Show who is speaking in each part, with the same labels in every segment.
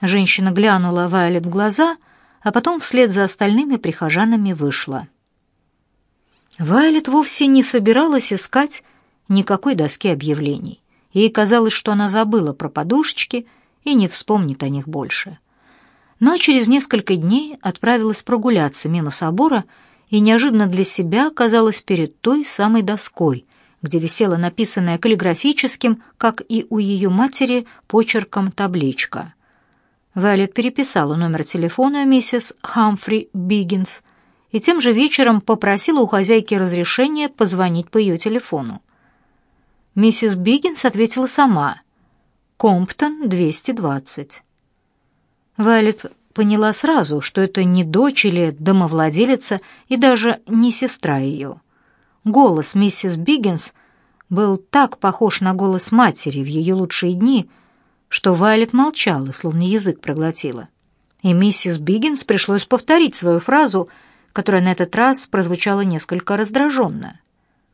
Speaker 1: Женщина глянула Вайолет в глаза, а потом вслед за остальными прихожанами вышла. Вайолет вовсе не собиралась искать никакой доски объявлений. Ей казалось, что она забыла про подушечки и не вспомнит о них больше. Но через несколько дней отправилась прогуляться мимо собора и неожиданно для себя оказалась перед той самой доской, где висела написанная каллиграфическим, как и у ее матери, почерком табличка. Вайлет переписала номер телефона миссис Хамфри Биггинс и тем же вечером попросила у хозяйки разрешения позвонить по ее телефону. Миссис Биггинс ответила сама. «Комптон, 220». Вайлет поняла сразу, что это не дочь или домовладелица и даже не сестра ее. Голос миссис Биггинс был так похож на голос матери в ее лучшие дни, что Вайлет молчала, словно язык проглотила. И миссис Биггинс пришлось повторить свою фразу, которая на этот раз прозвучала несколько раздраженно.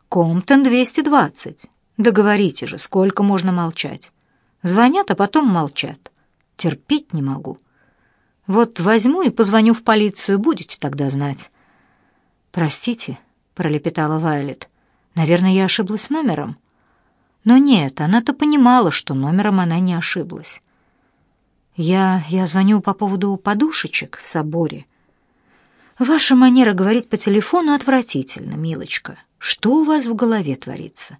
Speaker 1: «Комптон 220. Договорите же, сколько можно молчать. Звонят, а потом молчат. Терпеть не могу. Вот возьму и позвоню в полицию, будете тогда знать. Простите, пролепетала Вайлет. Наверное, я ошиблась номером. Но нет, она-то понимала, что номером она не ошиблась. Я я звоню по поводу подушечек в соборе. Ваша манера говорить по телефону отвратительна, милочка. Что у вас в голове творится?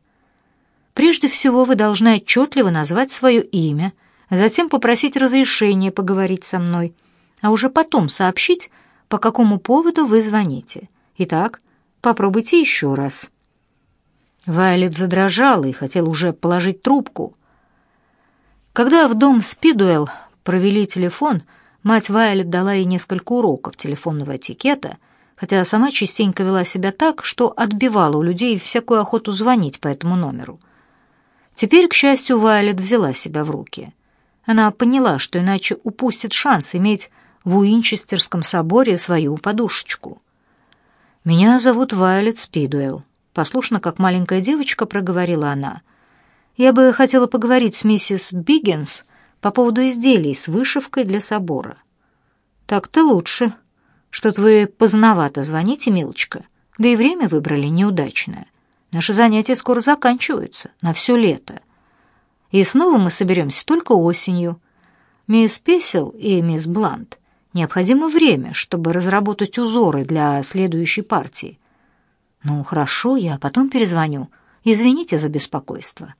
Speaker 1: Прежде всего вы должны отчетливо назвать свое имя, затем попросить разрешения поговорить со мной, а уже потом сообщить, по какому поводу вы звоните. Итак, попробуйте еще раз». Вайлет задрожала и хотела уже положить трубку. Когда в дом Спидуэлл провели телефон, мать Вайлет дала ей несколько уроков телефонного этикета, хотя сама частенько вела себя так, что отбивала у людей всякую охоту звонить по этому номеру — Теперь, к счастью, Вайлет взяла себя в руки. Она поняла, что иначе упустит шанс иметь в Уинчестерском соборе свою подушечку. «Меня зовут Вайлет Спидуэлл», — послушно, как маленькая девочка, проговорила она. «Я бы хотела поговорить с миссис Биггинс по поводу изделий с вышивкой для собора». «Так-то лучше. Что-то вы поздновато звоните, милочка, да и время выбрали неудачное. Наши занятия скоро заканчиваются, на все лето. И снова мы соберемся только осенью. Мисс Песел и мисс Блант необходимо время, чтобы разработать узоры для следующей партии. Ну, хорошо, я потом перезвоню. Извините за беспокойство.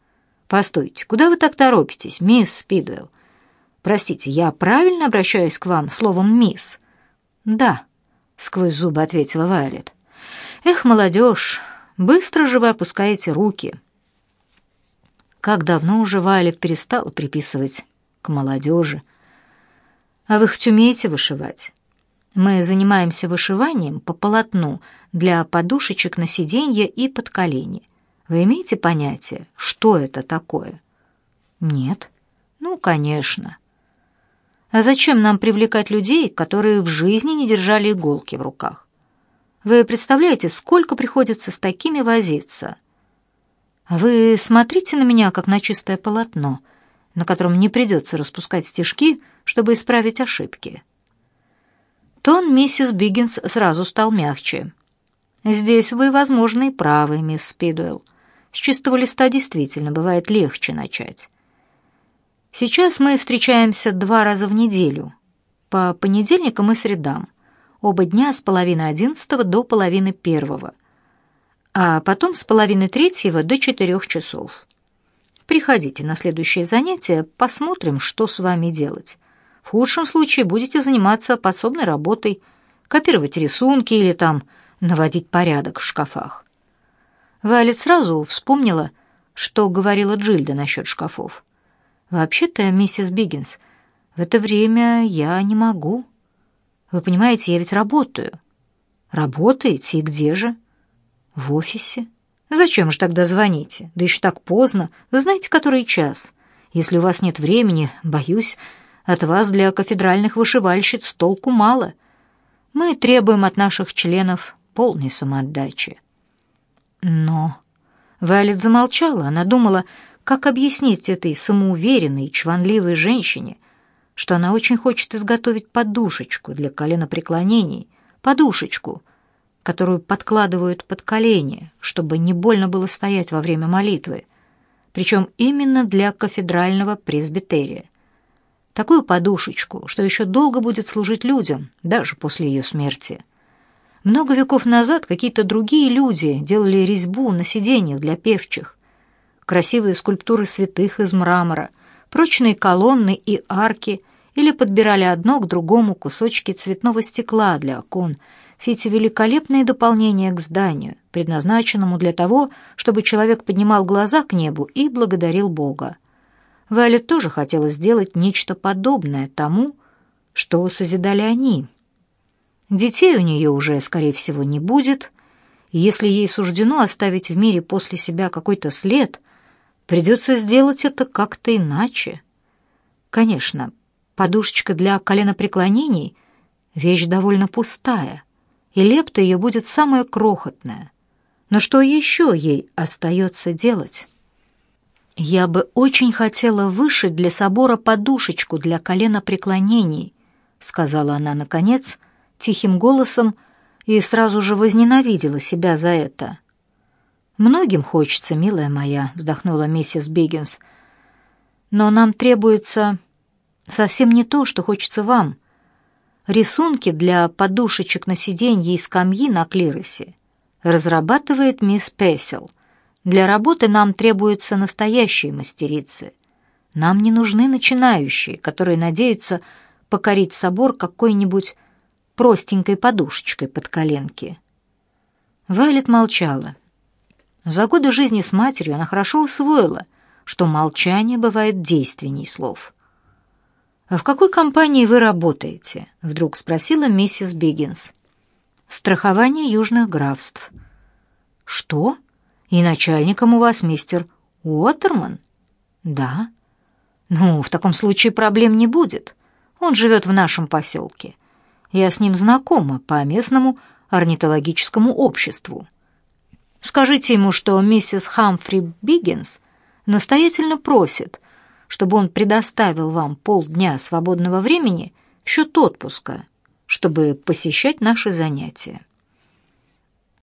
Speaker 1: Постойте, куда вы так торопитесь, мисс Спидвелл? Простите, я правильно обращаюсь к вам словом «мисс»?» «Да», — сквозь зубы ответила Вайлет. «Эх, молодежь, Быстро же вы опускаете руки. Как давно уже Вайлет перестала приписывать к молодежи. А вы хоть умеете вышивать? Мы занимаемся вышиванием по полотну для подушечек на сиденье и под колени. Вы имеете понятие, что это такое? Нет. Ну, конечно. А зачем нам привлекать людей, которые в жизни не держали иголки в руках? Вы представляете, сколько приходится с такими возиться? Вы смотрите на меня, как на чистое полотно, на котором не придется распускать стежки, чтобы исправить ошибки. Тон миссис Биггинс сразу стал мягче. «Здесь вы, возможно, и правы, мисс Спидуэлл. С чистого листа действительно бывает легче начать. Сейчас мы встречаемся два раза в неделю, по понедельникам и средам оба дня с половины одиннадцатого до половины первого, а потом с половины третьего до четырех часов. Приходите на следующее занятие, посмотрим, что с вами делать. В худшем случае будете заниматься подсобной работой, копировать рисунки или там наводить порядок в шкафах. Валет сразу вспомнила, что говорила Джильда насчет шкафов. «Вообще-то, миссис Биггинс, в это время я не могу». Вы понимаете, я ведь работаю. Работаете и где же? В офисе. Зачем же тогда звоните? Да еще так поздно. Вы знаете, который час? Если у вас нет времени, боюсь, от вас для кафедральных вышивальщиц толку мало. Мы требуем от наших членов полной самоотдачи. Но Валет замолчала. Она думала, как объяснить этой самоуверенной, чванливой женщине, что она очень хочет изготовить подушечку для коленопреклонений, подушечку, которую подкладывают под колени, чтобы не больно было стоять во время молитвы, причем именно для кафедрального презбитерия. Такую подушечку, что еще долго будет служить людям, даже после ее смерти. Много веков назад какие-то другие люди делали резьбу на сиденьях для певчих, красивые скульптуры святых из мрамора, прочные колонны и арки или подбирали одно к другому кусочки цветного стекла для окон. Все эти великолепные дополнения к зданию, предназначенному для того, чтобы человек поднимал глаза к небу и благодарил Бога. Вайлет тоже хотела сделать нечто подобное тому, что созидали они. Детей у нее уже, скорее всего, не будет, и если ей суждено оставить в мире после себя какой-то след, Придется сделать это как-то иначе. Конечно, подушечка для коленопреклонений — вещь довольно пустая, и лепта ее будет самая крохотная. Но что еще ей остается делать? «Я бы очень хотела вышить для собора подушечку для коленопреклонений», — сказала она, наконец, тихим голосом, и сразу же возненавидела себя за это. «Многим хочется, милая моя», — вздохнула миссис Биггинс. «Но нам требуется совсем не то, что хочется вам. Рисунки для подушечек на сиденье и скамьи на клиросе разрабатывает мисс Песел. Для работы нам требуются настоящие мастерицы. Нам не нужны начинающие, которые надеются покорить собор какой-нибудь простенькой подушечкой под коленки». Вайлет молчала. За годы жизни с матерью она хорошо усвоила, что молчание бывает действенней слов. «А в какой компании вы работаете?» — вдруг спросила миссис Биггинс. «Страхование южных графств». «Что? И начальником у вас мистер Уотерман?» «Да». «Ну, в таком случае проблем не будет. Он живет в нашем поселке. Я с ним знакома по местному орнитологическому обществу. Скажите ему, что миссис Хамфри Биггинс настоятельно просит, чтобы он предоставил вам полдня свободного времени в счет отпуска, чтобы посещать наши занятия.